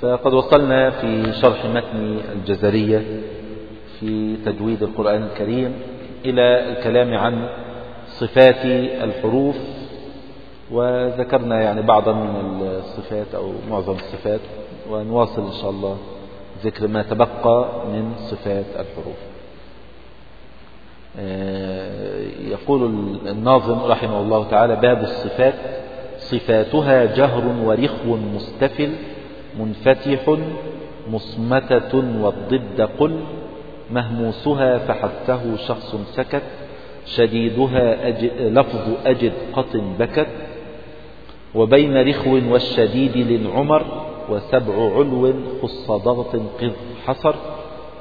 فقد وصلنا في شرح متن الجزرية في تجويد القرآن الكريم إلى الكلام عن صفات الحروف وذكرنا يعني بعضا من الصفات أو معظم الصفات ونواصل إن شاء الله ذكر ما تبقى من صفات الحروف. آه، يقول الناظم رحمه الله تعالى باب الصفات صفاتها جهر ورخو مستفل منفتح مصمتة والضد قل مهموسها فحثه شخص سكت شديدها أجد لفظ أجد قط بكت وبين رخو والشديد للعمر وسبع علو خص ضغط قذ حصر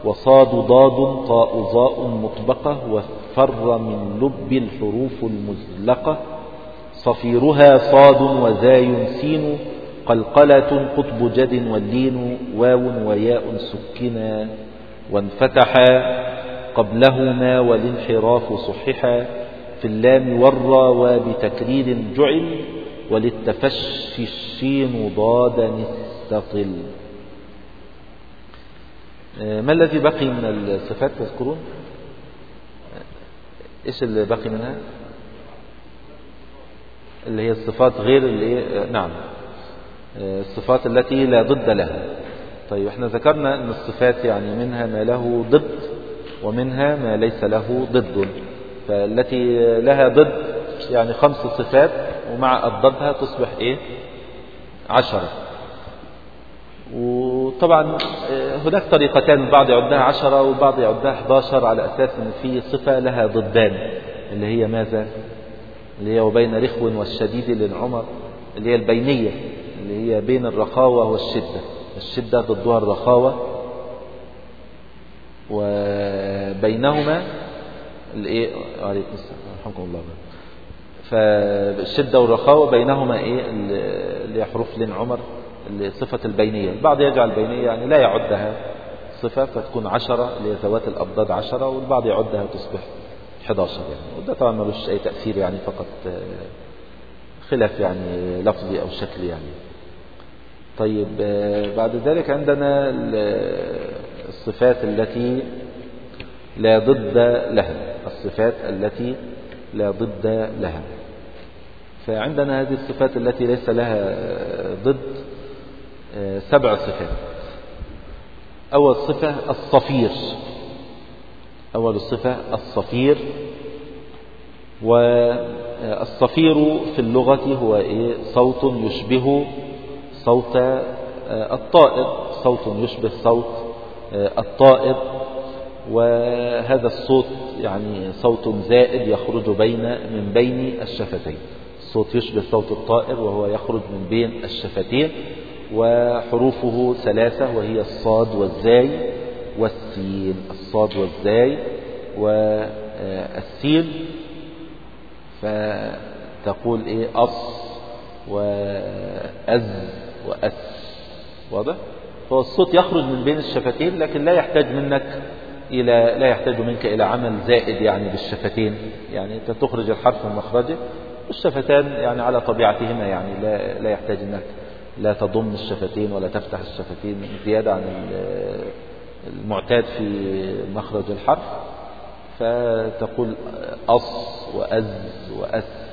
وصاد ضاد طاء ظاء مطبقة وفر من لب الحروف المزلقة صفيرها صاد وزاي سين قلقلة قطب جد واللين واو وياء سكنا وانفتحا قبلهما والانحراف صححا في اللام والرا وبتكرير جعل وللتفشي الشين ضاد نستطل آه، ما الذي بقي من الصفات؟ تذكرون؟ إيش اللي بقي منها؟ اللي هي الصفات غير اللي آه، نعم. آه، الصفات التي لا ضد لها. طيب إحنا ذكرنا إن الصفات يعني منها ما له ضد ومنها ما ليس له ضد. فالتي لها ضد يعني خمس صفات ومع أضدادها تصبح إيه؟ عشرة وطبعا آه، هناك طريقتان البعض يعدها عشرة والبعض يعدها 11 على أساس أن في صفة لها ضدان اللي هي ماذا؟ اللي هي وبين رخو والشديد للعمر اللي هي البينية. اللي هي بين الرخاوة والشدة. الشدة ضدها الرخاوة. وبينهما الإيه؟ عليكم السلام. رحمكم الله. فالشدة والرخاوة بينهما إيه؟ اللي حروف لين عمر صفة البينية. البعض يجعل البينية يعني لا يعدها صفة فتكون عشرة اللي هي ذوات الأضداد عشرة والبعض يعدها تصبح 11 يعني. وده طبعا ملوش أي تأثير يعني فقط خلاف يعني لفظي أو شكلي يعني. طيب آه، بعد ذلك عندنا الصفات التي لا ضد لها. الصفات التي لا ضد لها. فعندنا هذه الصفات التي ليس لها ضد آه، سبع صفات. أول صفة الصفير. أول الصفة الصفير. والصفير في اللغة هو إيه؟ صوت يشبه صوت آه، الطائر صوت يشبه صوت آه، الطائر. وهذا الصوت يعني صوت زائد يخرج بين من بين الشفتين. الصوت يشبه صوت الطائر وهو يخرج من بين الشفتين. وحروفه ثلاثة وهي الصاد والزاي والسين. الصاد والزاي والسين فتقول إيه؟ أص وأز وأس. واضح؟ فهو الصوت يخرج من بين الشفتين لكن لا يحتاج منك إلى لا يحتاج منك إلى عمل زائد يعني بالشفتين. يعني أنت تخرج الحرف من مخرجه والشفتان يعني على طبيعتهما يعني لا لا يحتاج إنك لا تضم الشفتين ولا تفتح الشفتين زيادة عن المعتاد في مخرج الحرف. فتقول أص وأز وأس.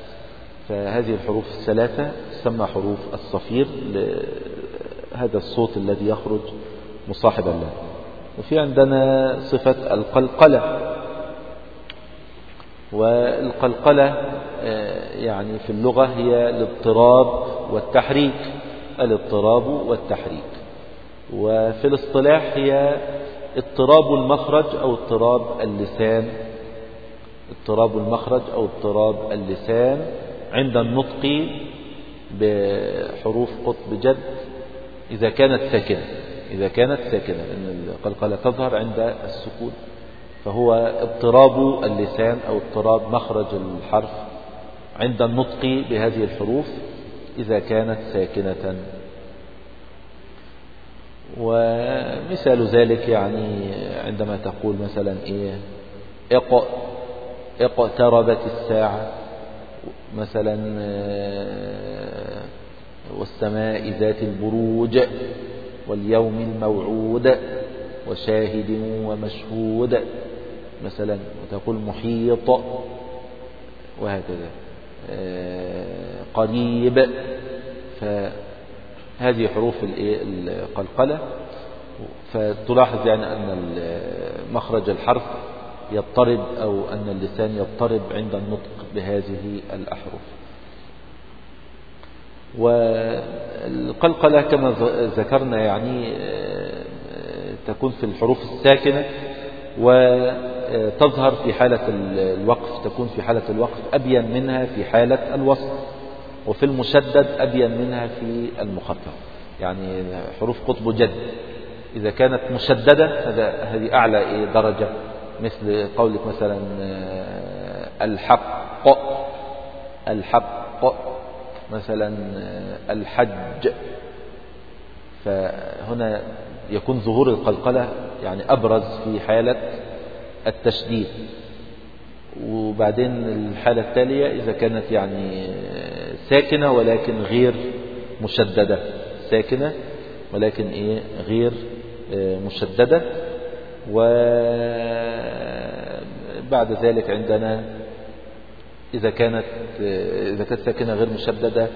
فهذه الحروف الثلاثة تسمى حروف الصفير لهذا الصوت الذي يخرج مصاحبا له. وفي عندنا صفة القلقلة. والقلقلة آه، يعني في اللغة هي الاضطراب والتحريك. الاضطراب والتحريك. وفي الاصطلاح هي اضطراب المخرج أو اضطراب اللسان. اضطراب المخرج أو اضطراب اللسان. عند النطق بحروف قطب جد إذا كانت ساكنة إذا كانت ساكنة لأن القلقلة تظهر عند السكون فهو اضطراب اللسان أو اضطراب مخرج الحرف عند النطق بهذه الحروف إذا كانت ساكنة. ومثال ذلك يعني عندما تقول مثلا إيه اقتربت الساعة مثلا آه، والسماء ذات البروج واليوم الموعود وشاهد ومشهود مثلا وتقول محيط وهكذا آه، قريب. فهذه حروف القلقلة. فتلاحظ يعني أن مخرج الحرف يضطرب أو أن اللسان يضطرب عند النطق بهذه الأحرف. والقلقلة كما ذكرنا يعني آه، تكون في الحروف الساكنة وتظهر في حالة الوقف تكون في حالة الوقف أبين منها في حالة الوصل وفي المشدد أبين منها في المخفف. يعني حروف قطب جد إذا كانت مشددة هذه أعلى درجة. مثل قولك مثلا آه، الحق الحق مثلا آه، الحج. فهنا يكون ظهور القلقلة يعني أبرز في حالة التشديد. وبعدين الحالة التالية إذا كانت يعني آه، ساكنة ولكن غير مشددة. ساكنة ولكن إيه؟ غير مشددة. وبعد ذلك عندنا إذا كانت إذا كانت ساكنة غير مشددة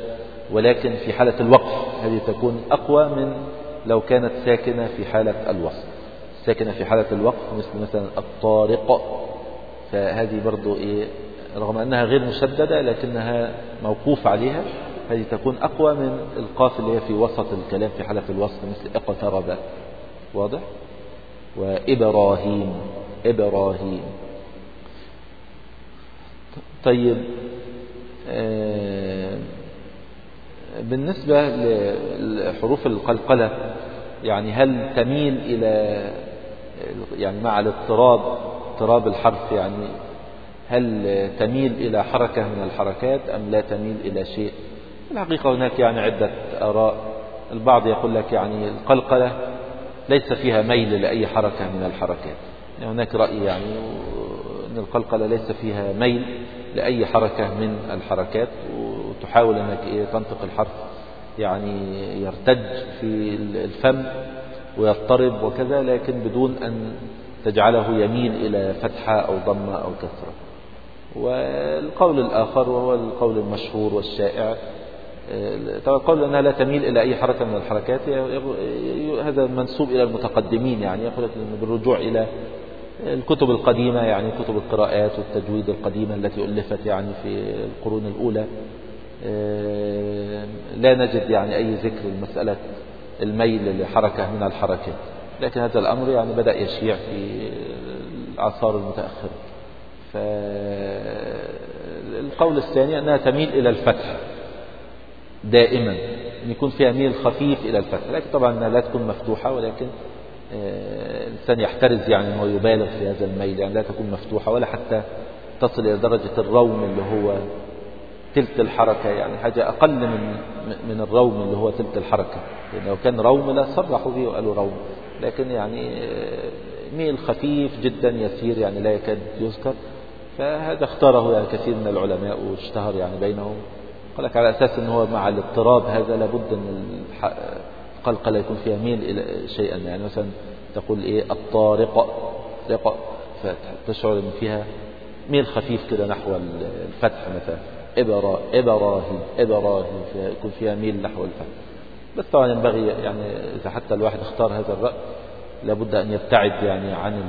ولكن في حالة الوقف هذه تكون أقوى من لو كانت ساكنة في حالة الوصل ساكنة في حالة الوقف مثل مثلا الطارق فهذه برضو إيه رغم أنها غير مشددة لكنها موقوف عليها هذه تكون أقوى من القاف اللي هي في وسط الكلام في حالة الوصل مثل اقترب. واضح؟ وإبراهيم. إبراهيم. طيب آه، بالنسبة لحروف القلقلة يعني هل تميل إلى يعني مع الاضطراب اضطراب الحرف يعني هل تميل إلى حركة من الحركات أم لا تميل إلى شيء؟ الحقيقة هناك يعني عدة آراء. البعض يقول لك يعني القلقلة ليس فيها ميل لأي حركة من الحركات. هناك رأي يعني أن القلقلة ليس فيها ميل لأي حركة من الحركات وتحاول أنك إيه تنطق الحرف يعني يرتج في الفم ويضطرب وكذا لكن بدون أن تجعله يميل إلى فتحة أو ضمة أو كسرة. والقول الآخر وهو القول المشهور والشائع طبعا قول أنها لا تميل إلى أي حركة من الحركات. هذا منسوب إلى المتقدمين يعني يقول بالرجوع إلى الكتب القديمة يعني كتب القراءات والتجويد القديمة التي ألفت يعني في القرون الأولى. لا نجد يعني أي ذكر المسألة الميل لحركة من الحركات. لكن هذا الأمر يعني بدأ يشيع في الأعصار المتأخرة. فالقول الثاني أنها تميل إلى الفتح. دائما أن يكون فيها ميل خفيف إلى الفتح. لكن طبعا لا تكون مفتوحة ولكن آه، الإنسان يحترز يعني أنه يبالغ في هذا الميل يعني لا تكون مفتوحة ولا حتى تصل إلى درجة الروم اللي هو تلت الحركة يعني حاجة أقل من من الروم اللي هو تلت الحركة. لو كان روم لا صرحوا به وقالوا روم. لكن يعني آه، ميل خفيف جدا يسير يعني لا يكاد يذكر. فهذا اختاره يعني كثير من العلماء واشتهر يعني بينهم. قال لك على أساس أنه مع الاضطراب هذا لابد أن القلقلة يكون فيها ميل إلى شيئا. يعني مثلا تقول إيه؟ الطارق. رق فتشعر أن فيها ميل خفيف كده نحو الفتح مثلا. إبرا إبراهيم إبراهيم. يكون فيها ميل نحو الفتح. بس طبعا ينبغي يعني إذا حتى الواحد اختار هذا الرأي لابد أن يبتعد يعني عن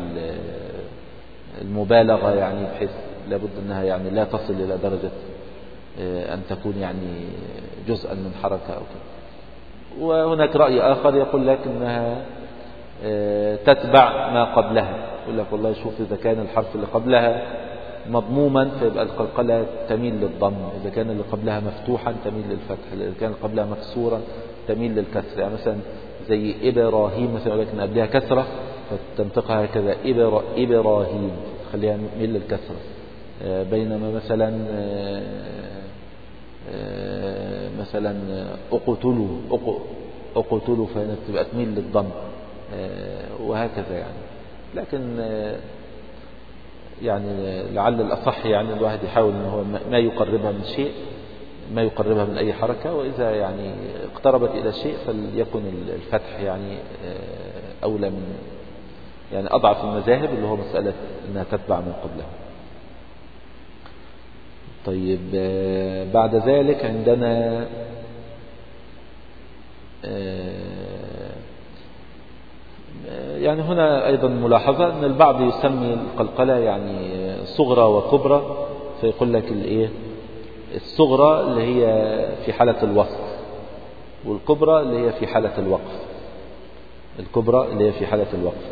المبالغة يعني بحيث لابد أنها يعني لا تصل إلى درجة أن تكون يعني جزءا من حركة أو كذا وهناك رأي آخر يقول لك أنها آه، تتبع ما قبلها. يقول لك والله شوف إذا كان الحرف اللي قبلها مضموما فيبقى القلقلة تميل للضم. إذا كان اللي قبلها مفتوحا تميل للفتح. إذا كان قبلها مكسورا تميل للكسر. يعني مثلا زي إبراهيم مثلا يقول لك أن قبلها كسرة فتنطقها هكذا إبراهيم. خليها ميل للكسرة. آه، بينما مثلا آه، مثلا أقتلوا أقتلوا فهنا تبقى تميل للضم آه، وهكذا يعني. لكن آه، يعني لعل الأصح يعني الواحد يحاول إن هو ما يقربها من شيء ما يقربها من أي حركة وإذا يعني اقتربت إلى شيء فليكن الفتح يعني آه، أولى من يعني أضعف المذاهب اللي هو مسألة أنها تتبع من قبلها. طيب آه، بعد ذلك عندنا آه، يعني هنا أيضا ملاحظة أن البعض يسمي القلقلة يعني صغرى وكبرى فيقول لك الإيه؟ الصغرى اللي هي في حالة الوصف والكبرى اللي هي في حالة الوقف الكبرى اللي هي في حالة الوقف.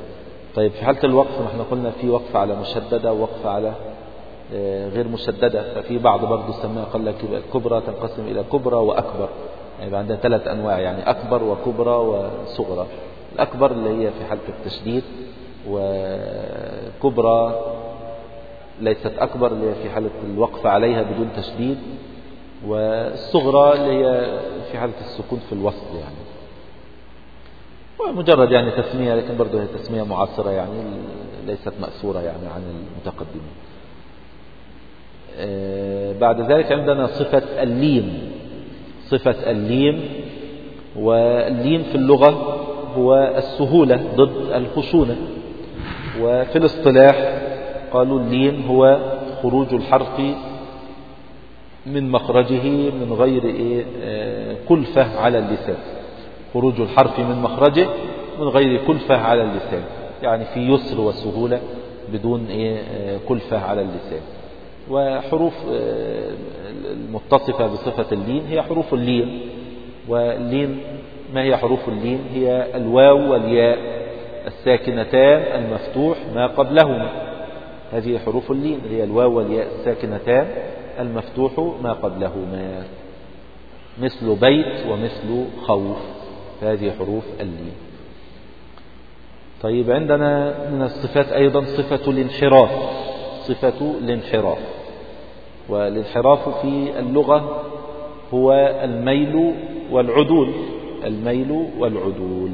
طيب في حالة الوقف نحن قلنا في وقف على مشددة ووقف على آه، غير مشددة ففي بعض برضه سماها قال لك الكبرى تنقسم إلى كبرى وأكبر. يعني عندنا ثلاث أنواع يعني أكبر وكبرى وصغرى. الأكبر اللي هي في حالة التشديد وكبرى ليست أكبر اللي هي في حالة الوقف عليها بدون تشديد والصغرى اللي هي في حالة السكون في الوسط يعني. ومجرد يعني تسمية لكن برضه هي تسمية معاصرة يعني ليست مأثورة يعني عن المتقدمين. آه، بعد ذلك عندنا صفة اللين صفة اللين واللين في اللغة هو السهولة ضد الخشونة. وفي الاصطلاح قالوا اللين هو خروج الحرف من مخرجه من غير إيه آه، كلفة على اللسان. خروج الحرف من مخرجه من غير كلفة على اللسان. يعني في يسر وسهولة بدون إيه آه، كلفة على اللسان. وحروف آه، المتصفة بصفة اللين هي حروف اللين واللين ما هي حروف اللين؟ هي الواو والياء الساكنتان المفتوح ما قبلهما. هذه حروف اللين هي الواو والياء الساكنتان المفتوح ما قبلهما. مثل بيت ومثل خوف هذه حروف اللين. طيب عندنا من الصفات أيضا صفة الانحراف صفة الانحراف. والانحراف في اللغة هو الميل والعدول الميل والعدول.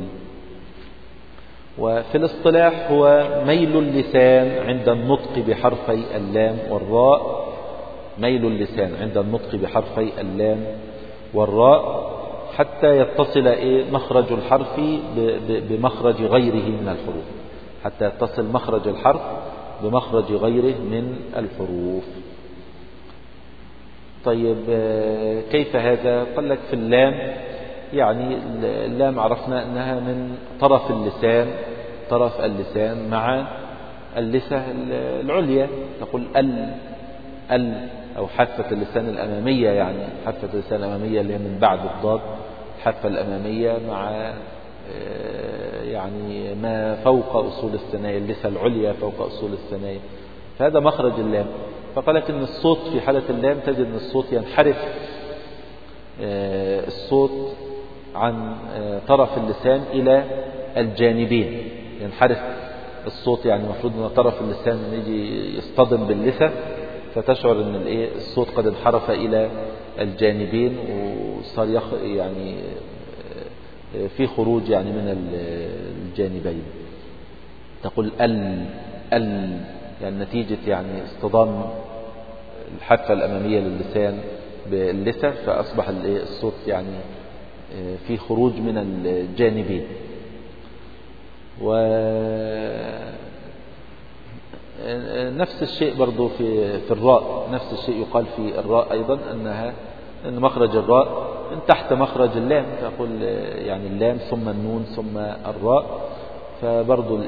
وفي الاصطلاح هو ميل اللسان عند النطق بحرفي اللام والراء. ميل اللسان عند النطق بحرفي اللام والراء. حتى يتصل إيه؟ مخرج الحرف بمخرج غيره من الحروف. حتى يتصل مخرج الحرف بمخرج غيره من الحروف. طيب آه، كيف هذا؟ قال لك في اللام يعني اللام عرفنا أنها من طرف اللسان طرف اللسان مع اللثة العليا. تقول ال ال أو حافة اللسان الأمامية يعني حافة اللسان الأمامية اللي هي من بعد الضاد الحافة الأمامية مع آه، يعني ما فوق أصول الثنايا اللثة العليا فوق أصول الثنايا فهذا مخرج اللام. فقال لك أن الصوت في حالة اللام تجد أن الصوت ينحرف. آه، الصوت عن آه، طرف اللسان إلى الجانبين. ينحرف. الصوت يعني المفروض أن طرف اللسان يجي يصطدم باللثة فتشعر أن الصوت قد انحرف إلى الجانبين وصار يخ يعني آه، في خروج يعني من الجانبين. تقول ال ال. يعني نتيجة يعني اصطدام الحافة الأمامية للسان باللثة فأصبح الصوت يعني في خروج من الجانبين. و نفس الشيء برضو في في الراء نفس الشيء يقال في الراء أيضا أنها أن مخرج الراء من تحت مخرج اللام تقول يعني اللام ثم النون ثم الراء فبرضو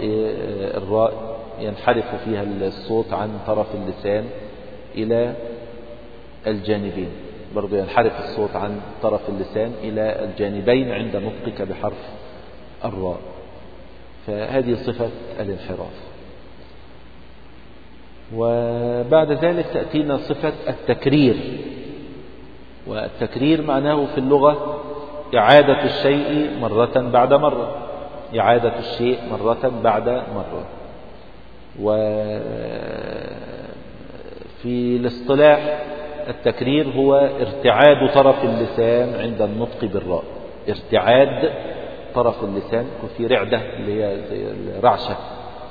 الراء ينحرف فيها الصوت عن طرف اللسان إلى الجانبين. برضو ينحرف الصوت عن طرف اللسان إلى الجانبين عند نطقك بحرف الراء. فهذه صفة الانحراف. وبعد ذلك تأتينا صفة التكرير. والتكرير معناه في اللغة إعادة الشيء مرة بعد مرة. إعادة الشيء مرة بعد مرة. وفي الاصطلاح التكرير هو ارتعاد طرف اللسان عند النطق بالراء. ارتعاد طرف اللسان وفي رعدة اللي هي الرعشة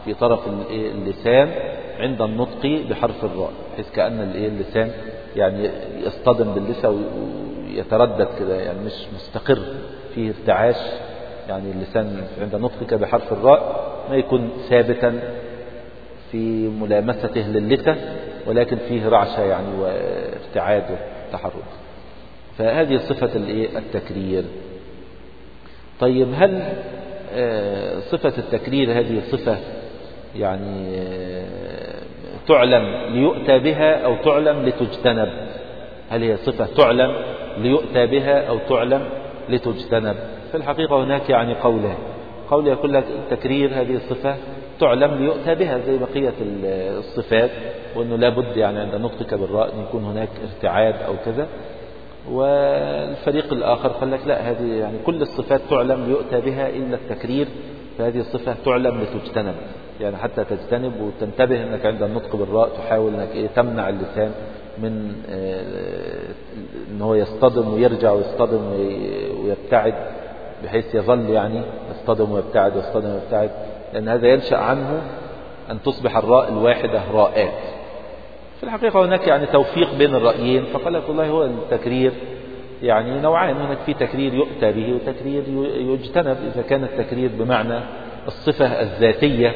في طرف اللسان عند النطق بحرف الراء بحيث كأن اللسان يعني يصطدم باللسان ويتردد كده يعني مش مستقر فيه ارتعاش يعني اللسان عند نطقك بحرف الراء ما يكون ثابتا في ملامسته للثة ولكن فيه رعشة يعني وارتعاد وتحرك. فهذه صفة التكرير. طيب هل آه، صفة التكرير هذه صفة يعني آه، تعلم ليؤتى بها أو تعلم لتجتنب؟ هل هي صفة تعلم ليؤتى بها أو تعلم لتجتنب؟ في الحقيقة هناك يعني قولان. قول يقول لك التكرير هذه الصفة تعلم ليؤتى بها زي بقية الصفات وأنه لابد يعني عند نطقك بالراء أن يكون هناك ارتعاد أو كذا. والفريق الآخر قال لك لا هذه يعني كل الصفات تعلم ليؤتى بها إلا التكرير فهذه الصفة تعلم لتجتنب. يعني حتى تجتنب وتنتبه أنك عند النطق بالراء تحاول أنك إيه تمنع اللسان من آه، أن هو يصطدم ويرجع ويصطدم ويبتعد بحيث يظل يعني يصطدم ويبتعد ويصطدم ويبتعد. لأن هذا ينشأ عنه أن تصبح الراء الواحدة راءات في الحقيقة هناك يعني توفيق بين الرأيين فقال لك والله هو التكرير يعني نوعان هناك في تكرير يؤتى به وتكرير يجتنب إذا كان التكرير بمعنى الصفة الذاتية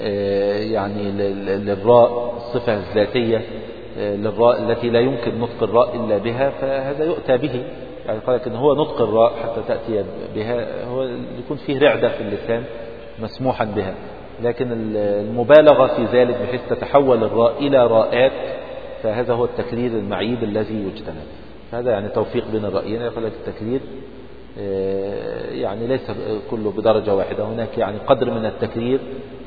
آه، يعني للراء الصفة الذاتية. للراء التي لا يمكن نطق الراء إلا بها فهذا يؤتى به. يعني قال لك إن هو نطق الراء حتى تأتي بها هو يكون فيه رعدة في اللسان مسموحا بها. لكن المبالغة في ذلك بحيث تتحول الراء إلى راءات فهذا هو التكرير المعيب الذي يجتنب هذا يعني توفيق بين الرأيين. يقول لك التكرير آه، يعني ليس كله بدرجة واحدة. هناك يعني قدر من التكرير.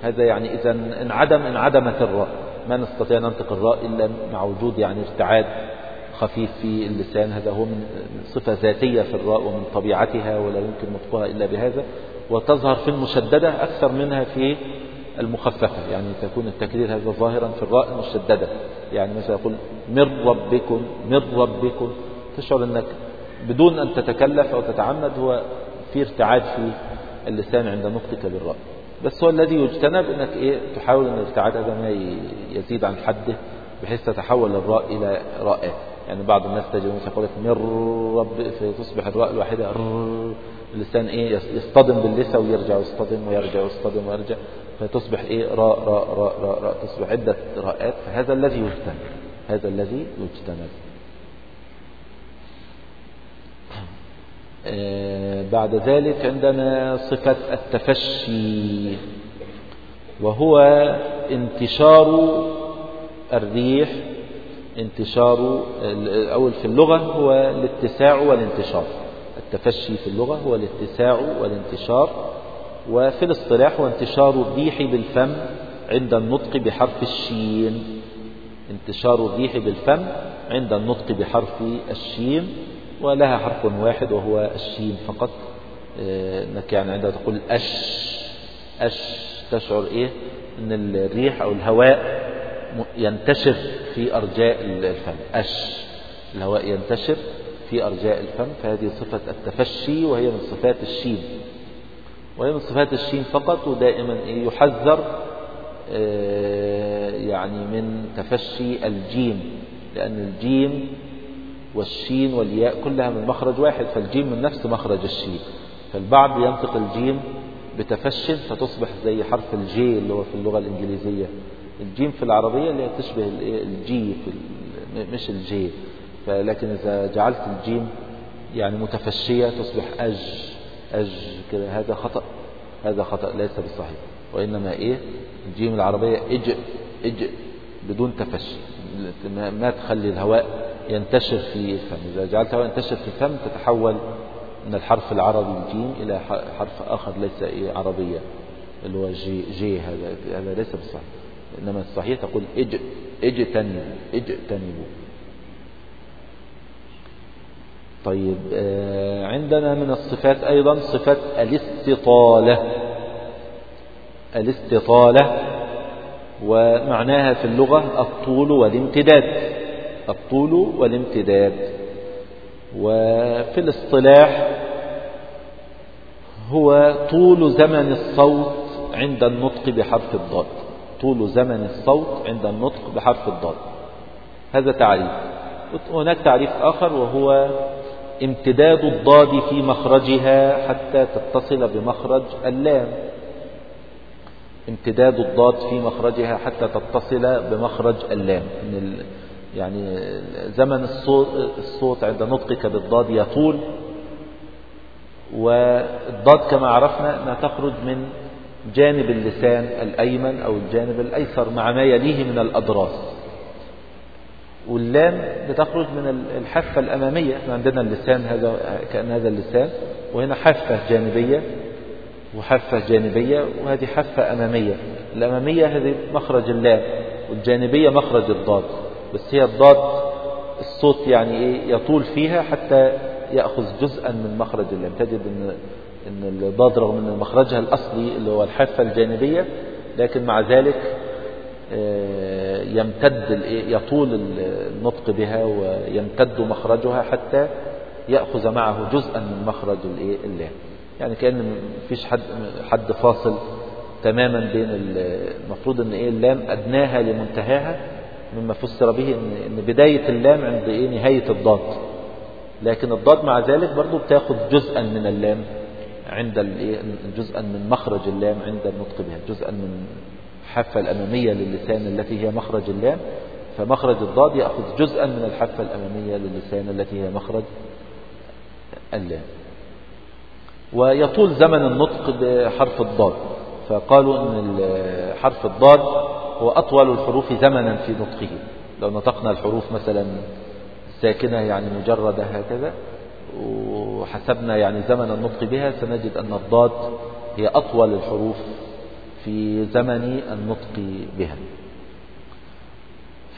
هذا يعني إذا انعدم انعدمت الراء. ما نستطيع ننطق الراء إلا مع وجود يعني ارتعاد خفيف في اللسان. هذا هو من صفة ذاتية في الراء ومن طبيعتها ولا يمكن نطقها إلا بهذا. وتظهر في المشددة أكثر منها في المخففة يعني تكون التكرير هذا ظاهرا في الراء المشددة. يعني مثلا يقول من ربكم من ربكم. تشعر أنك بدون أن تتكلف أو تتعمد هو في ارتعاد في اللسان عند نطقك بالراء بس هو الذي يجتنب أنك إيه تحاول أن الارتعاد هذا ما يزيد عن حده بحيث تتحول الراء إلى راءات يعني بعض الناس تجد يقول لك من رب فتصبح الراء الواحدة اللسان إيه يصطدم باللسة ويرجع يصطدم ويرجع يصطدم ويرجع فتصبح إيه راء راء راء راء, راء تصبح عدة راءات فهذا الذي يجتنب هذا الذي يجتنب. بعد ذلك عندنا صفة التفشي وهو انتشار الريح انتشار الأول في اللغة هو الاتساع والانتشار. التفشي في اللغة هو الاتساع والانتشار وفي الاصطلاح هو انتشار الريح بالفم عند النطق بحرف الشين. انتشار الريح بالفم عند النطق بحرف الشين. ولها حرف واحد وهو الشين فقط. آه، انك يعني عندما تقول أش. أش تشعر إيه؟ أن الريح أو الهواء ينتشر في أرجاء الفم. أش. الهواء ينتشر في أرجاء الفم فهذه صفة التفشي وهي من صفات الشين. وهي من صفات الشين فقط ودائما إيه؟ يحذر آه، يعني من تفشي الجيم لأن الجيم والشين والياء كلها من مخرج واحد فالجيم من نفس مخرج الشين. فالبعض ينطق الجيم بتفش فتصبح زي حرف ال J اللي هو في اللغة الإنجليزية. الجيم في العربية اللي هي تشبه ال J في مش ال J فلكن إذا جعلت الجيم يعني متفشية تصبح أج أج كده. هذا خطأ هذا خطأ ليس بالصحيح وإنما إيه؟ الجيم العربية إج إج بدون تفشي ما تخلي الهواء ينتشر في الفم. إذا جعلت الهواء ينتشر في الفم تتحول من الحرف العربي الجيم إلى حرف آخر ليس إيه عربية اللي هو J, J هذا هذا ليس بالصحيح. إنما الصحيح تقول اج اجتنبوا اجتنبوا. طيب آه، عندنا من الصفات أيضا صفة الاستطالة. الاستطالة ومعناها في اللغة الطول والامتداد. الطول والامتداد. وفي الاصطلاح هو طول زمن الصوت عند النطق بحرف الضاد. طول زمن الصوت عند النطق بحرف الضاد. هذا تعريف. هناك تعريف آخر وهو امتداد الضاد في مخرجها حتى تتصل بمخرج اللام. امتداد الضاد في مخرجها حتى تتصل بمخرج اللام. يعني زمن الصوت, الصوت عند نطقك بالضاد يطول والضاد كما عرفنا أنها تخرج من جانب اللسان الأيمن أو الجانب الأيسر مع ما يليه من الأضراس. واللام بتخرج من الحافة الأمامية إحنا عندنا اللسان هذا كأن هذا اللسان وهنا حافة جانبية وحافة جانبية وهذه حافة أمامية. الأمامية هذه مخرج اللام والجانبية مخرج الضاد. بس هي الضاد الصوت يعني إيه يطول فيها حتى يأخذ جزءا من مخرج اللام. تجد أن أن الضاد رغم أن مخرجها الأصلي اللي هو الحافة الجانبية لكن مع ذلك آه، يمتد يطول النطق بها ويمتد مخرجها حتى يأخذ معه جزءا من مخرج اللام. يعني كأن فيش حد حد فاصل تماما بين المفروض إن إيه اللام أدناها لمنتهاها مما فسر به ان بداية اللام عند إيه؟ نهاية الضاد. لكن الضاد مع ذلك برضو بتاخد جزءا من اللام عند جزءا من مخرج اللام عند النطق بها جزءا من الحافة الأمامية للسان التي هي مخرج اللام. فمخرج الضاد يأخذ جزءا من الحافة الأمامية للسان التي هي مخرج اللام. ويطول زمن النطق بحرف الضاد. فقالوا أن حرف الضاد هو أطول الحروف زمنا في نطقه. لو نطقنا الحروف مثلا ساكنة يعني مجردة هكذا وحسبنا يعني زمن النطق بها سنجد أن الضاد هي أطول الحروف في زمن النطق بها.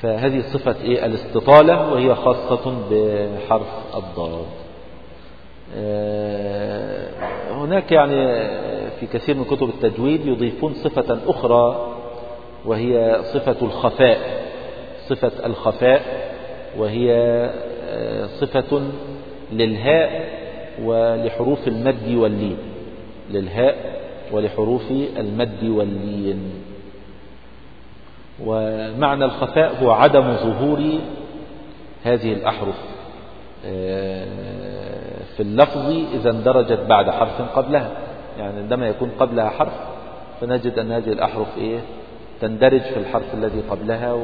فهذه صفة إيه؟ الاستطالة وهي خاصة بحرف الضاد. آه، هناك يعني في كثير من كتب التجويد يضيفون صفة أخرى وهي صفة الخفاء صفة الخفاء وهي آه، صفة للهاء ولحروف المد واللين. للهاء ولحروف المد واللين. ومعنى الخفاء هو عدم ظهور هذه الأحرف. آه، في اللفظ إذا اندرجت بعد حرف قبلها. يعني عندما يكون قبلها حرف فنجد أن هذه الأحرف إيه؟ تندرج في الحرف الذي قبلها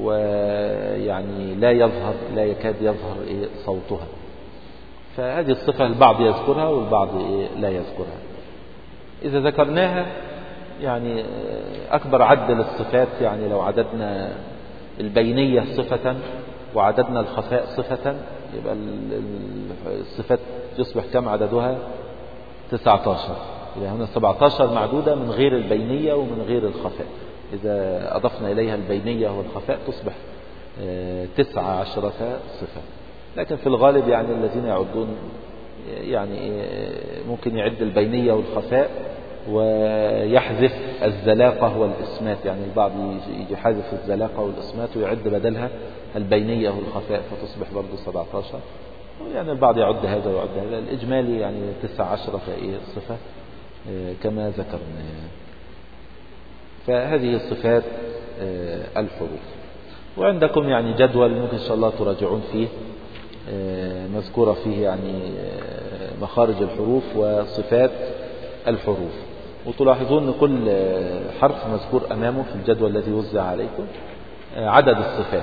ويعني لا يظهر لا يكاد يظهر إيه صوتها. فهذه الصفة البعض يذكرها والبعض إيه لا يذكرها. إذا ذكرناها يعني أكبر عد للصفات يعني لو عددنا البينية صفة وعددنا الخفاء صفة يبقى الصفات يصبح كم عددها؟ 19 يبقى هنا 17 معدودة من غير البينية ومن غير الخفاء. إذا أضفنا إليها البينية والخفاء تصبح آه، تسعة عشرة صفة لكن في الغالب يعني الذين يعدون يعني آه، ممكن يعد البينية والخفاء ويحذف الزلاقة والإسمات. يعني البعض يجي الزلاقة والإسمات ويعد بدلها البينية والخفاء فتصبح برضه 17 يعني البعض يعد هذا ويعد هذا. الإجمالي يعني 19 فإيه صفة. كما ذكرنا. فهذه صفات آه، الحروف. وعندكم يعني جدول ممكن إن شاء الله تراجعون فيه. آه، مذكورة فيه يعني مخارج الحروف وصفات الحروف. وتلاحظون أن كل حرف مذكور أمامه في الجدول الذي وزع عليكم عدد الصفات.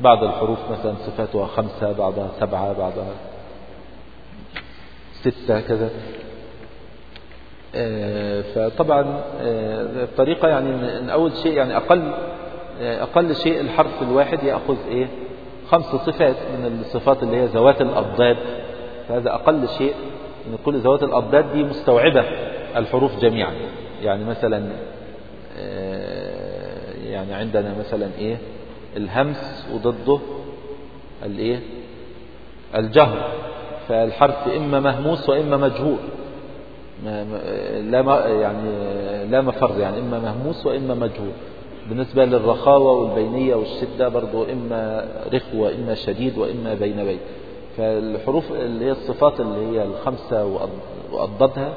بعض الحروف مثلا صفاتها خمسة بعضها سبعة بعضها ستة كذا. آه، فطبعا آه، الطريقة يعني إن أول شيء يعني أقل آه، أقل شيء الحرف الواحد يأخذ إيه؟ خمس صفات من الصفات اللي هي ذوات الأضداد. فهذا أقل شيء إن كل ذوات الأضداد دي مستوعبة الحروف جميعا. يعني مثلا يعني عندنا مثلا إيه؟ الهمس وضده الإيه؟ الجهر. فالحرف إما مهموس وإما مجهور لا يعني لا مفر يعني إما مهموس وإما مجهور بالنسبة للرخاوة والبينية والشدة برضو إما رخو وإما شديد وإما بين بين. فالحروف اللي هي الصفات اللي هي الخمسة وأضدادها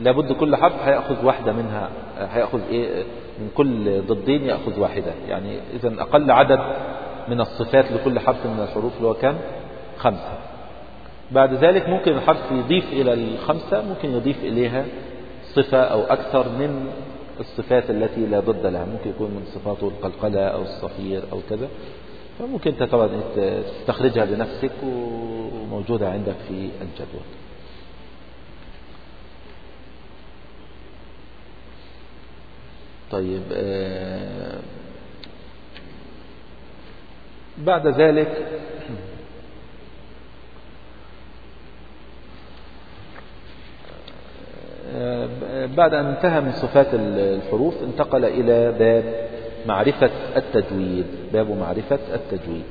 لابد كل حرف هيأخذ واحدة منها هيأخذ إيه؟ من كل ضدين يأخذ واحدة. يعني إذا أقل عدد من الصفات لكل حرف من الحروف اللي هو كم خمسة. بعد ذلك ممكن الحرف يضيف إلى الخمسة ممكن يضيف إليها صفة أو أكثر من الصفات التي لا ضد لها. ممكن يكون من صفاته القلقلة أو الصفير أو كذا. فممكن أنت طبعا تستخرجها بنفسك وموجودة عندك في الجدول. طيب آه، بعد ذلك بعد أن انتهى من صفات الحروف انتقل إلى باب معرفة التجويد باب معرفة التجويد.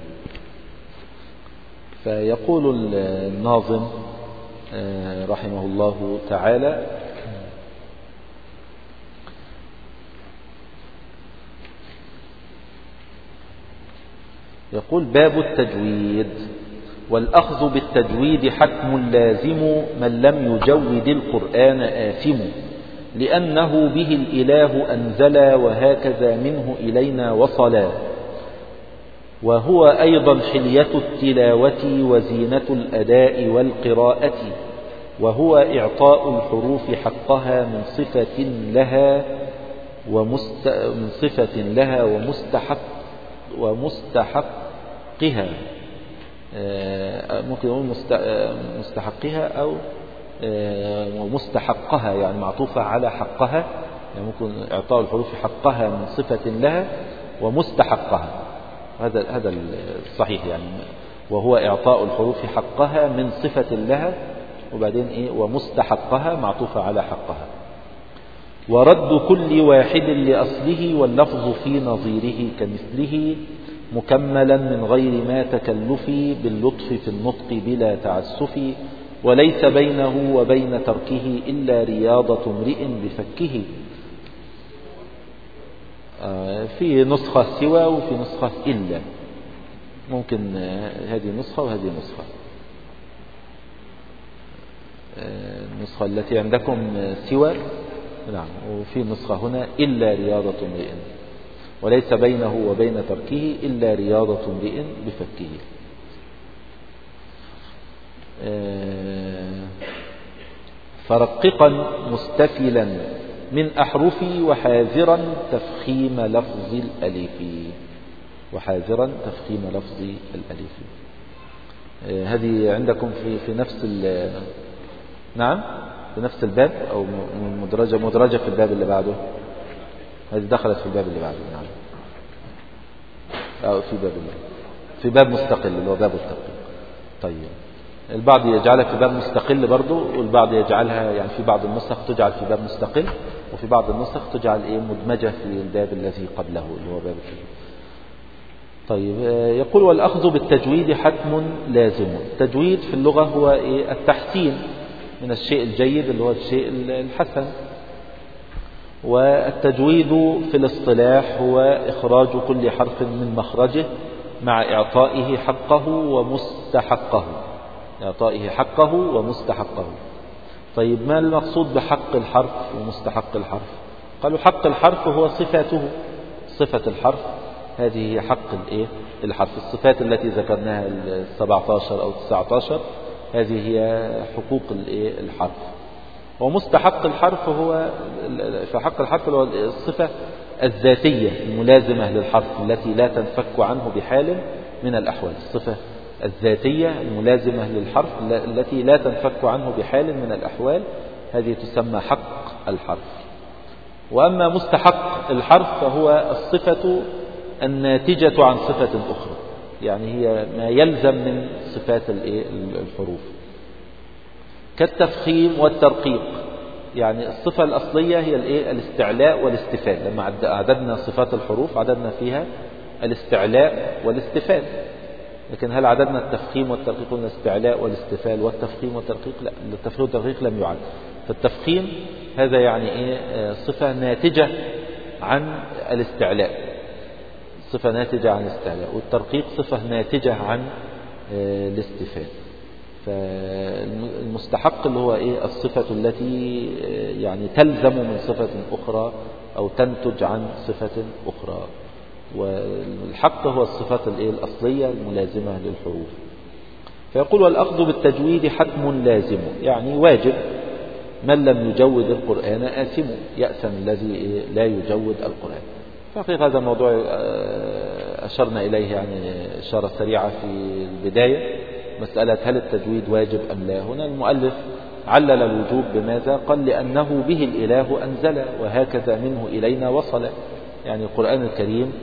فيقول الناظم آه، رحمه الله تعالى يقول باب التجويد. والأخذ بالتجويد حتم لازم من لم يجود القرآن آثم لأنه به الإله أنزل وهكذا منه إلينا وصلا. وهو أيضا حلية التلاوة وزينة الأداء والقراءة وهو إعطاء الحروف حقها من صفة لها ومست من صفة لها ومستحق ومستحقها. ممكن نقول آه، مستحقها أو آه، ومستحقها يعني معطوفة على حقها يعني ممكن إعطاء الحروف حقها من صفة لها ومستحقها. هذا هذا الصحيح يعني وهو إعطاء الحروف حقها من صفة لها وبعدين إيه ومستحقها معطوفة على حقها. ورد كل واحد لأصله واللفظ في نظيره كمثله مكملا من غير ما تكلف باللطف في النطق بلا تعسف وليس بينه وبين تركه إلا رياضة امرئ بفكه. آه، في نسخة سوى وفي نسخة إلا. ممكن آه، هذه نسخة وهذه نسخة. آه، النسخة التي عندكم سوى. نعم وفي نسخة هنا إلا رياضة امرئ. وليس بينه وبين تركه إلا رياضة امرئ بفكه. آه، فرققا مستفلا من أحرفي وحاذرا تفخيم لفظ الألف وحاذرا تفخيم لفظ الألف آه، هذه عندكم في في نفس نعم؟ في نفس الباب أو مدرجة مدرجة في الباب اللي بعده؟ هذه دخلت في الباب اللي بعده نعم. أو في باب اللي في باب مستقل اللي هو باب التقي طيب. البعض يجعلها في باب مستقل برضه والبعض يجعلها يعني في بعض النسخ تجعل في باب مستقل وفي بعض النسخ تجعل إيه مدمجة في الباب الذي قبله اللي هو باب التجويد طيب. آه، يقول والأخذ بالتجويد حتم لازم. التجويد في اللغة هو إيه التحسين من الشيء الجيد اللي هو الشيء الحسن. والتجويد في الاصطلاح هو إخراج كل حرف من مخرجه مع إعطائه حقه ومستحقه. إعطائه حقه ومستحقه. طيب ما المقصود بحق الحرف ومستحق الحرف؟ قالوا حق الحرف هو صفاته. صفة الحرف هذه هي حق الإيه؟ الحرف. الصفات التي ذكرناها ال 17 أو 19 هذه هي حقوق الحرف. ومستحق الحرف هو فحق الحرف هو الصفة الذاتية الملازمة للحرف التي لا تنفك عنه بحال من الأحوال. الصفة الذاتية الملازمة للحرف التي لا تنفك عنه بحال من الأحوال هذه تسمى حق الحرف. وأما مستحق الحرف فهو الصفة الناتجة عن صفة أخرى يعني هي ما يلزم من صفات الحروف. كالتفخيم والترقيق. يعني الصفة الأصلية هي الاستعلاء والاستفال لما عددنا صفات الحروف عددنا فيها الاستعلاء والاستفال لكن هل عددنا التفخيم والترقيق الاستعلاء والاستفال والتفخيم والترقيق؟ لا التفخيم والترقيق لم يعد. فالتفخيم هذا يعني آه، صفة ناتجة عن الاستعلاء. صفة ناتجة عن الاستعلاء. والترقيق صفة ناتجة عن آه، الاستفال فالمستحق اللي هو إيه؟ الصفة التي يعني تلزم من صفة أخرى أو تنتج عن صفة أخرى. والحق هو الصفات الأصلية الملازمة للحروف. فيقول والأخذ بالتجويد حتم لازم يعني واجب. من لم يجود القرآن آثم يأثم الذي لا يجود القرآن. ففي هذا الموضوع آه، أشرنا إليه يعني إشارة سريعة في البداية. مسألة هل التجويد واجب أم لا؟ هنا المؤلف علل الوجوب بماذا؟ قال لأنه به الإله أنزل وهكذا منه إلينا وصل. يعني القرآن الكريم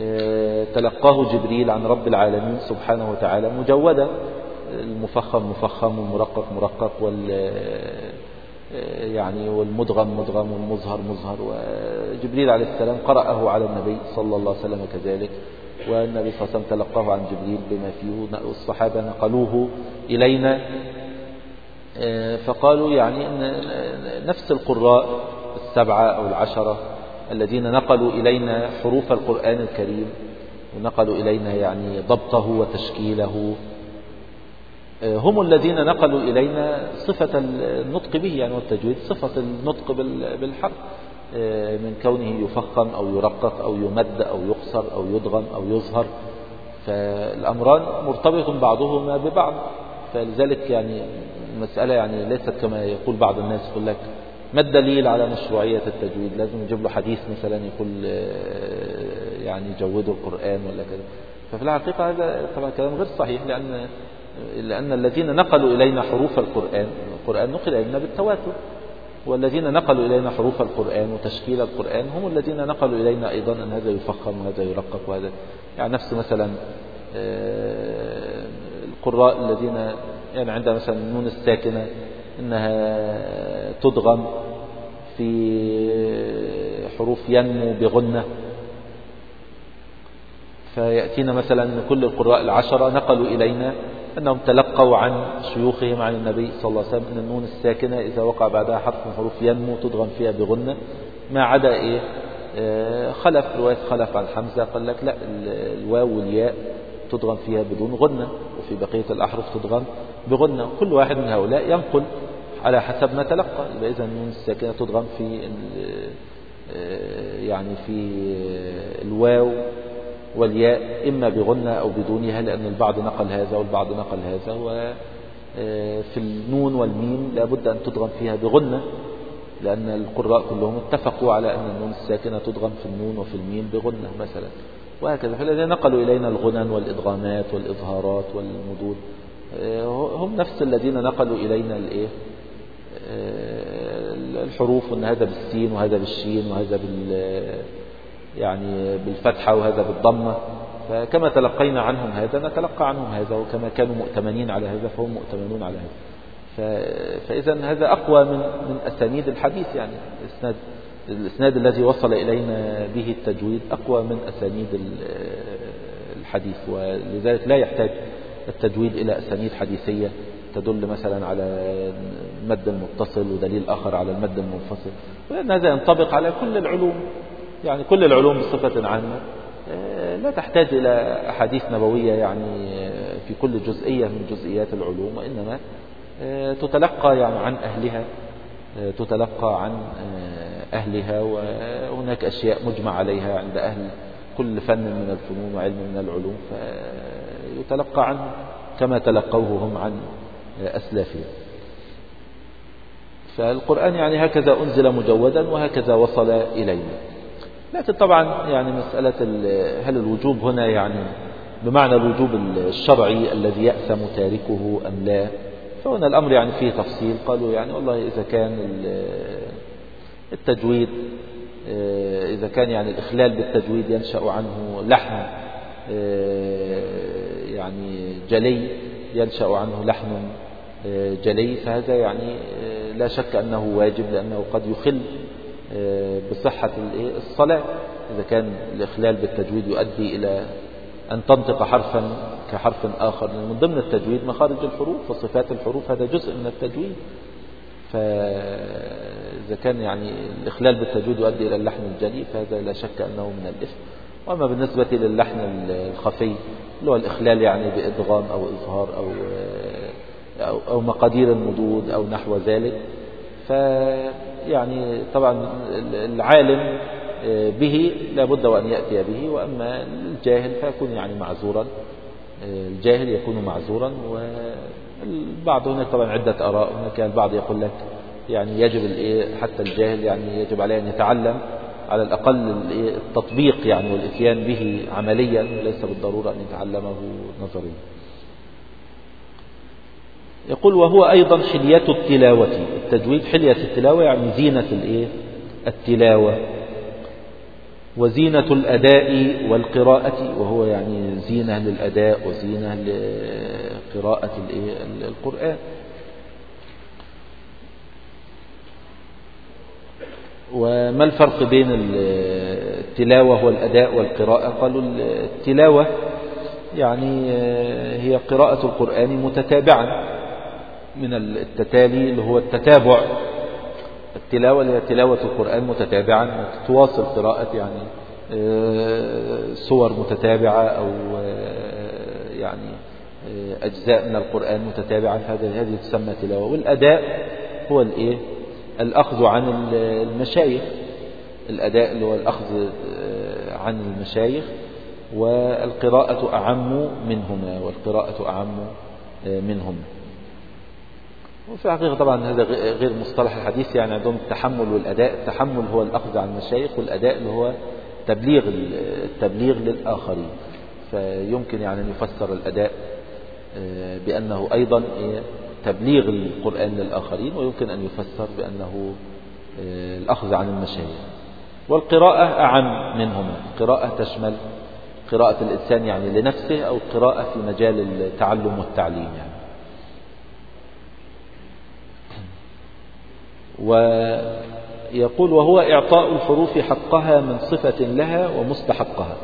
آه، تلقاه جبريل عن رب العالمين سبحانه وتعالى مجودا. المفخم مفخم والمرقق مرقق وال آه، يعني والمدغم مدغم والمظهر مظهر. وجبريل عليه السلام قرأه على النبي صلى الله عليه وسلم كذلك. والنبي صلى الله عليه وسلم تلقاه عن جبريل بما فيه والصحابة نقلوه إلينا. آه، فقالوا يعني أن نفس القراء السبعة أو العشرة الذين نقلوا إلينا حروف القرآن الكريم ونقلوا إلينا يعني ضبطه وتشكيله. آه، هم الذين نقلوا إلينا صفة النطق به يعني والتجويد صفة النطق بالحرف. من كونه يفخم أو يرقق أو يمد أو يقصر أو يدغم أو يظهر. فالأمران مرتبط بعضهما ببعض. فلذلك يعني المسألة يعني ليست كما يقول بعض الناس يقول لك ما الدليل على مشروعية التجويد؟ لازم يجيب له حديث مثلا يقول آه، يعني جودوا القرآن ولا كذا. ففي الحقيقة هذا طبعا كلام غير صحيح لأن لأن الذين نقلوا إلينا حروف القرآن القرآن نقل إلينا بالتواتر. والذين نقلوا إلينا حروف القرآن وتشكيل القرآن هم الذين نقلوا إلينا أيضا أن هذا يفخم وهذا يرقق وهذا. يعني نفس مثلا آه، القراء الذين يعني عندها مثلا النون الساكنة إنها تدغم في حروف ينمو بغنة. فيأتينا مثلا كل القراء العشرة نقلوا إلينا أنهم تلقوا عن شيوخهم عن النبي صلى الله عليه وسلم أن النون الساكنة إذا وقع بعدها حرف من حروف ينمو تدغم فيها بغنة. ما عدا إيه؟ آه، خلف رواية خلف عن حمزة قال لك لا الواو والياء تدغم فيها بدون غنة وفي بقية الأحرف تدغم بغنة. كل واحد من هؤلاء ينقل على حسب ما تلقى. يبقى إذا النون الساكنة تدغم في آه، يعني في الواو والياء إما بغنة أو بدونها لأن البعض نقل هذا والبعض نقل هذا وفي آه، النون والميم لابد أن تدغم فيها بغنة لأن القراء كلهم اتفقوا على أن النون الساكنة تدغم في النون وفي الميم بغنة مثلا وهكذا. فالذين نقلوا إلينا الغنن والإدغامات والإظهارات والمدود آه، هم نفس الذين نقلوا إلينا الإيه؟ آه، الحروف وأن هذا بالسين وهذا بالشين وهذا بال يعني بالفتحة وهذا بالضمة. فكما تلقينا عنهم هذا نتلقى عنهم هذا وكما كانوا مؤتمنين على هذا فهم مؤتمنون على هذا. فإذا هذا أقوى من من أسانيد الحديث يعني. الإسناد الإسناد الذي وصل إلينا به التجويد أقوى من أسانيد الحديث ولذلك لا يحتاج التجويد إلى أسانيد حديثية تدل مثلا على المد المتصل ودليل آخر على المد المنفصل. لأن هذا ينطبق على كل العلوم. يعني كل العلوم بصفة عامة آه، لا تحتاج إلى أحاديث نبوية يعني آه، في كل جزئية من جزئيات العلوم وإنما آه، تتلقى يعني عن أهلها تتلقى عن أهلها وهناك أشياء مجمع عليها عند أهل كل فن من الفنون وعلم من العلوم فيتلقى عنه كما تلقوه هم عن أسلافهم. فالقرآن يعني هكذا أنزل مجودا وهكذا وصل إلينا. لكن طبعا يعني مسألة هل الوجوب هنا يعني بمعنى الوجوب الشرعي الذي يأثم تاركه أم لا؟ فهنا الأمر يعني فيه تفصيل. قالوا يعني والله إذا كان التجويد آه، إذا كان يعني الإخلال بالتجويد ينشأ عنه لحن آه، يعني جلي ينشأ عنه لحن آه، جلي فهذا يعني لا شك أنه واجب لأنه قد يخل بصحة الصلاة. إذا كان الإخلال بالتجويد يؤدي إلى أن تنطق حرفا كحرف آخر. من ضمن التجويد مخارج الحروف وصفات الحروف هذا جزء من التجويد. فإذا كان يعني الإخلال بالتجويد يؤدي إلى اللحن الجلي فهذا لا شك أنه من الإثم. وأما بالنسبة للحن الخفي اللي هو الإخلال يعني بإدغام أو إظهار أو أو مقادير المدود أو نحو ذلك فيعني طبعا العالم به لابد وأن يأتي به وأما الجاهل فيكون يعني معذورا الجاهل يكون معذورا والبعض هناك طبعا عدة آراء هناك البعض يقول لك يعني يجب حتى الجاهل يعني يجب عليه أن يتعلم على الأقل التطبيق يعني والإتيان به عمليا وليس بالضرورة أن يتعلمه نظريا. يقول وهو أيضا حلية التلاوة. التجويد حلية التلاوة يعني زينة الإيه؟ التلاوة. وزينة الأداء والقراءة وهو يعني زينة للأداء وزينة لقراءة القرآن. وما الفرق بين التلاوة والأداء والقراءة؟ قالوا التلاوة يعني هي قراءة القرآن متتابعا. من التتالي اللي هو التتابع. التلاوة اللي هي تلاوة القرآن متتابعا تواصل قراءة يعني صور متتابعة أو يعني أجزاء من القرآن متتابعة هذه هذه تسمى تلاوة. والأداء هو الإيه؟ الأخذ عن المشايخ. الأداء اللي هو الأخذ عن المشايخ. والقراءة أعم منهما. والقراءة أعم منهما وفي الحقيقة طبعا هذا غير مصطلح الحديث يعني عندهم التحمل والأداء التحمل هو الأخذ عن المشايخ والأداء اللي هو تبليغ التبليغ للآخرين. فيمكن يعني أن يفسر الأداء بأنه أيضا تبليغ القرآن للآخرين ويمكن أن يفسر بأنه الأخذ عن المشايخ. والقراءة أعم منهما. القراءة تشمل قراءة الإنسان يعني لنفسه أو قراءة في مجال التعلم والتعليم يعني. ويقول وهو إعطاء الحروف حقها من صفة لها ومستحقها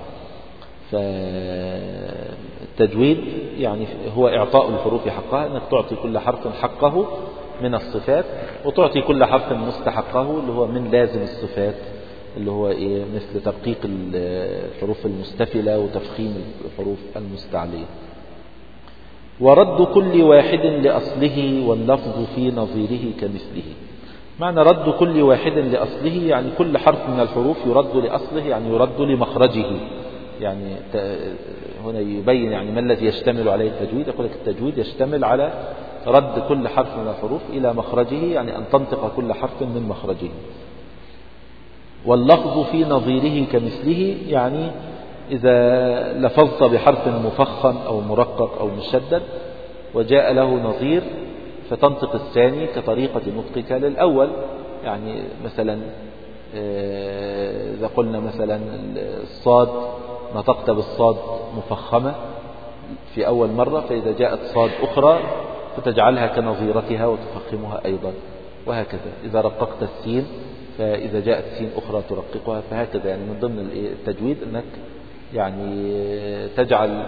فالتجويد يعني هو إعطاء الحروف حقها أنك تعطي كل حرف حقه من الصفات وتعطي كل حرف مستحقه اللي هو من لازم الصفات اللي هو إيه مثل ترقيق الحروف المستفلة وتفخيم الحروف المستعلية. ورد كل واحد لأصله واللفظ في نظيره كمثله. معنى رد كل واحد لأصله يعني كل حرف من الحروف يرد لأصله يعني يرد لمخرجه. يعني هنا يبين يعني ما الذي يشتمل عليه التجويد. يقول لك التجويد يشتمل على رد كل حرف من الحروف إلى مخرجه يعني أن تنطق كل حرف من مخرجه. واللفظ في نظيره كمثله يعني إذا لفظت بحرف مفخم أو مرقق أو مشدد وجاء له نظير فتنطق الثاني كطريقة نطقك للأول. يعني مثلا إذا قلنا مثلا الصاد نطقت بالصاد مفخمة في أول مرة فإذا جاءت صاد أخرى فتجعلها كنظيرتها وتفخمها أيضا وهكذا. إذا رققت السين فإذا جاءت سين أخرى ترققها فهكذا. يعني من ضمن التجويد أنك يعني تجعل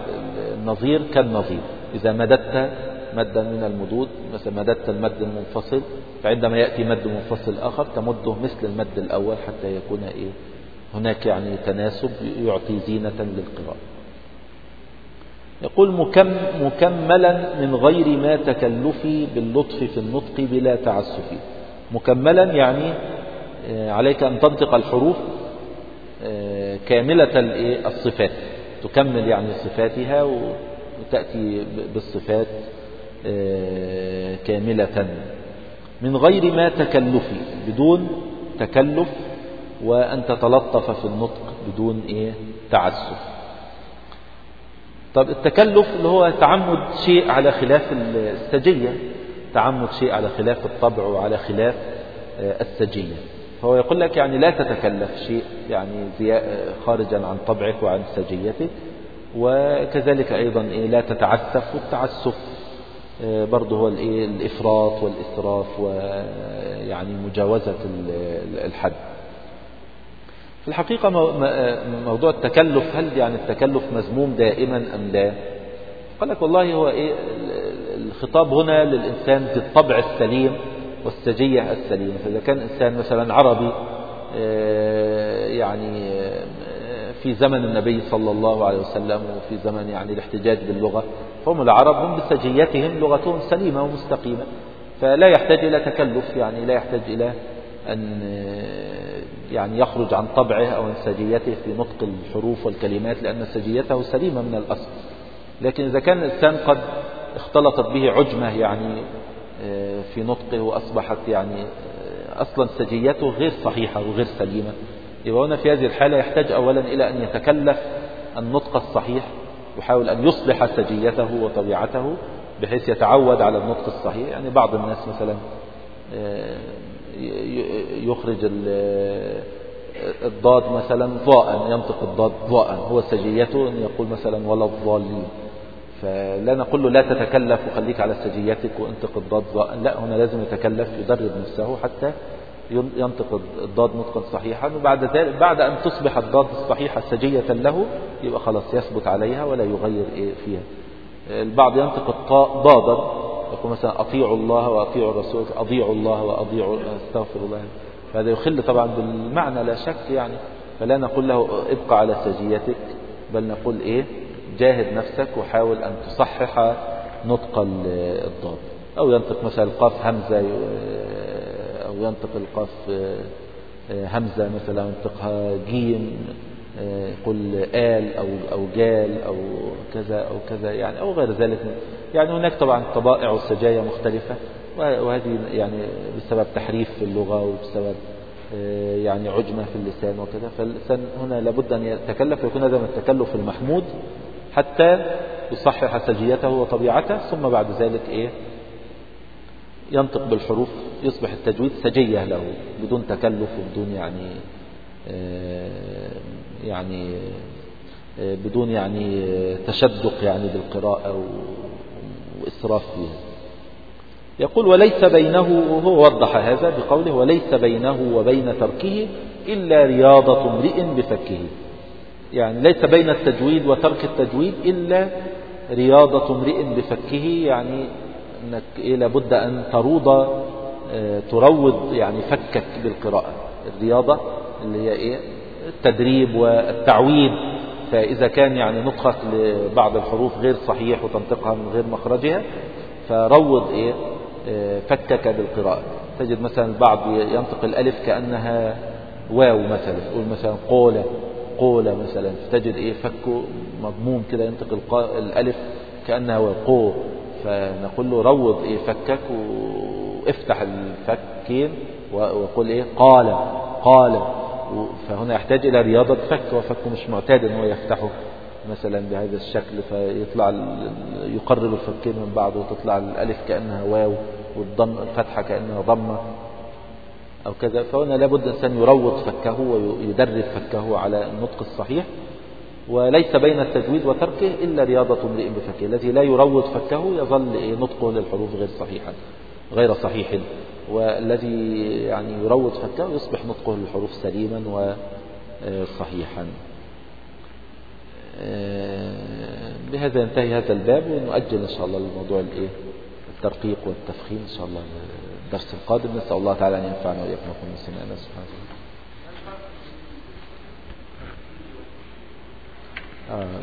النظير كالنظير. إذا مددت مدا من المدود مثلا مددت المد المنفصل فعندما يأتي مد منفصل آخر تمده مثل المد الأول حتى يكون إيه؟ هناك يعني تناسب يعطي زينة للقراءة. يقول مكم مكملا من غير ما تكلف باللطف في النطق بلا تعسف. مكملا يعني عليك أن تنطق الحروف كاملة الصفات. تكمل يعني صفاتها وتأتي بالصفات. كاملة. من غير ما تكلف بدون تكلف وأن تتلطف في النطق بدون إيه؟ تعسف. طب التكلف اللي هو تعمد شيء على خلاف السجية تعمد شيء على خلاف الطبع وعلى خلاف السجية. فهو يقول لك يعني لا تتكلف شيء يعني خارجا عن طبعك وعن سجيتك وكذلك أيضا إيه؟ لا تتعسف والتعسف برضه هو الإفراط والإسراف ويعني مجاوزة الحد. في الحقيقة موضوع التكلف هل يعني التكلف مذموم دائما أم لا؟ قال لك والله هو إيه؟ الخطاب هنا للإنسان ذي الطبع السليم والسجية السليمة. فإذا كان إنسان مثلا عربي يعني في زمن النبي صلى الله عليه وسلم وفي زمن يعني الاحتجاج باللغة. فهم العرب هم بسجيتهم لغتهم سليمة ومستقيمة. فلا يحتاج إلى تكلف يعني لا يحتاج إلى أن يعني يخرج عن طبعه أو عن سجيته في نطق الحروف والكلمات لأن سجيته سليمة من الأصل. لكن إذا كان الإنسان قد اختلطت به عجمة يعني آه، في نطقه وأصبحت يعني آه، أصلا سجيته غير صحيحة وغير سليمة. يبقى هنا في هذه الحالة يحتاج أولا إلى أن يتكلف النطق الصحيح يحاول أن يصلح سجيته وطبيعته بحيث يتعود على النطق الصحيح. يعني بعض الناس مثلا آه، يخرج الضاد مثلا ضاء ينطق الضاد ضاء هو سجيته أن يقول مثلا ولا الضالين فلا نقول له لا تتكلف وخليك على سجيتك وانطق الضاد ضاء لا هنا لازم يتكلف يدرب نفسه حتى ينطق الضاد نطقا صحيحا وبعد ذلك بعد أن تصبح الضاد الصحيحة سجية له يبقى خلاص يثبت عليها ولا يغير إيه فيها. البعض ينطق الطاء ضادا يقول مثلا أطيعوا الله وأطيعوا الرسول أضيعوا الله وأضيعوا أستغفر الله. فهذا يخل طبعا بالمعنى لا شك يعني فلا نقول له ابقى على سجيتك بل نقول إيه جاهد نفسك وحاول أن تصحح نطق الضاد. أو ينطق مثلا القاف همزة أو ينطق القاف همزة مثلا ينطقها جيم قل آل أو أو جال أو كذا أو كذا يعني أو غير ذلك. يعني هناك طبعا طبائع والسجايا مختلفة وهذه يعني بسبب تحريف في اللغة وبسبب يعني عجمة في اللسان وكذا. فالإنسان هنا لابد أن يتكلف ويكون هذا من التكلف المحمود حتى يصحح سجيته وطبيعته ثم بعد ذلك إيه؟ ينطق بالحروف يصبح التجويد سجية له بدون تكلف وبدون يعني آه، يعني آه، بدون يعني تشدق يعني بالقراءة وإسراف فيها. يقول وليس بينه وهو وضح هذا بقوله وليس بينه وبين تركه إلا رياضة امرئ بفكه. يعني ليس بين التجويد وترك التجويد إلا رياضة امرئ بفكه يعني أنك إيه لابد أن تروض آه، تروض يعني فكك بالقراءة. الرياضة اللي هي إيه؟ التدريب والتعويد فإذا كان يعني نطقك لبعض الحروف غير صحيح وتنطقها من غير مخرجها فروض إيه؟ آه، فكك بالقراءة. تجد مثلا البعض ينطق الألف كأنها واو مثلا. يقول مثلا قولة قولة مثلا. تجد إيه؟ فكه مضموم كده ينطق الألف كأنها واو. قو. فنقول له روض إيه فكك وافتح الفكين وقل إيه قال قال. فهنا يحتاج إلى رياضة فك وفك مش معتاد أنه يفتحه مثلا بهذا الشكل فيطلع يقرب الفكين من بعض وتطلع الألف كأنها واو والضم الفتحة كأنها ضمة أو كذا. فهنا لابد الإنسان يروض فكه ويدرب فكه على النطق الصحيح. وليس بين التجويد وتركه إلا رياضة امرئ بفكه. الذي لا يروض فكه يظل إيه نطقه للحروف غير صحيحا غير صحيح. والذي يعني يروض فكه يصبح نطقه للحروف سليما وصحيحا. آه، بهذا ينتهي هذا الباب ونؤجل إن شاء الله لموضوع الإيه الترقيق والتفخيم. إن شاء الله الدرس القادم. نسأل الله تعالى أن ينفعنا وإياكم سمعنا. سبحانه وتعالى.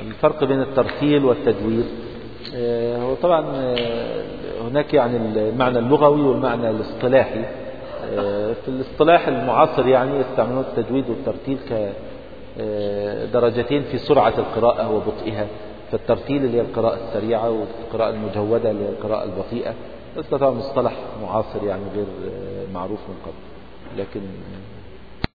الفرق بين الترتيل والتجويد آه، هو طبعا آه، هناك يعني المعنى اللغوي والمعنى الاصطلاحي. في الاصطلاح المعاصر يعني يستعملون التجويد والترتيل كدرجتين في سرعة القراءة وبطئها. فالترتيل اللي هي القراءة السريعة والقراءة المجودة اللي هي القراءة البطيئة بس طبعا مصطلح معاصر يعني غير معروف من قبل. لكن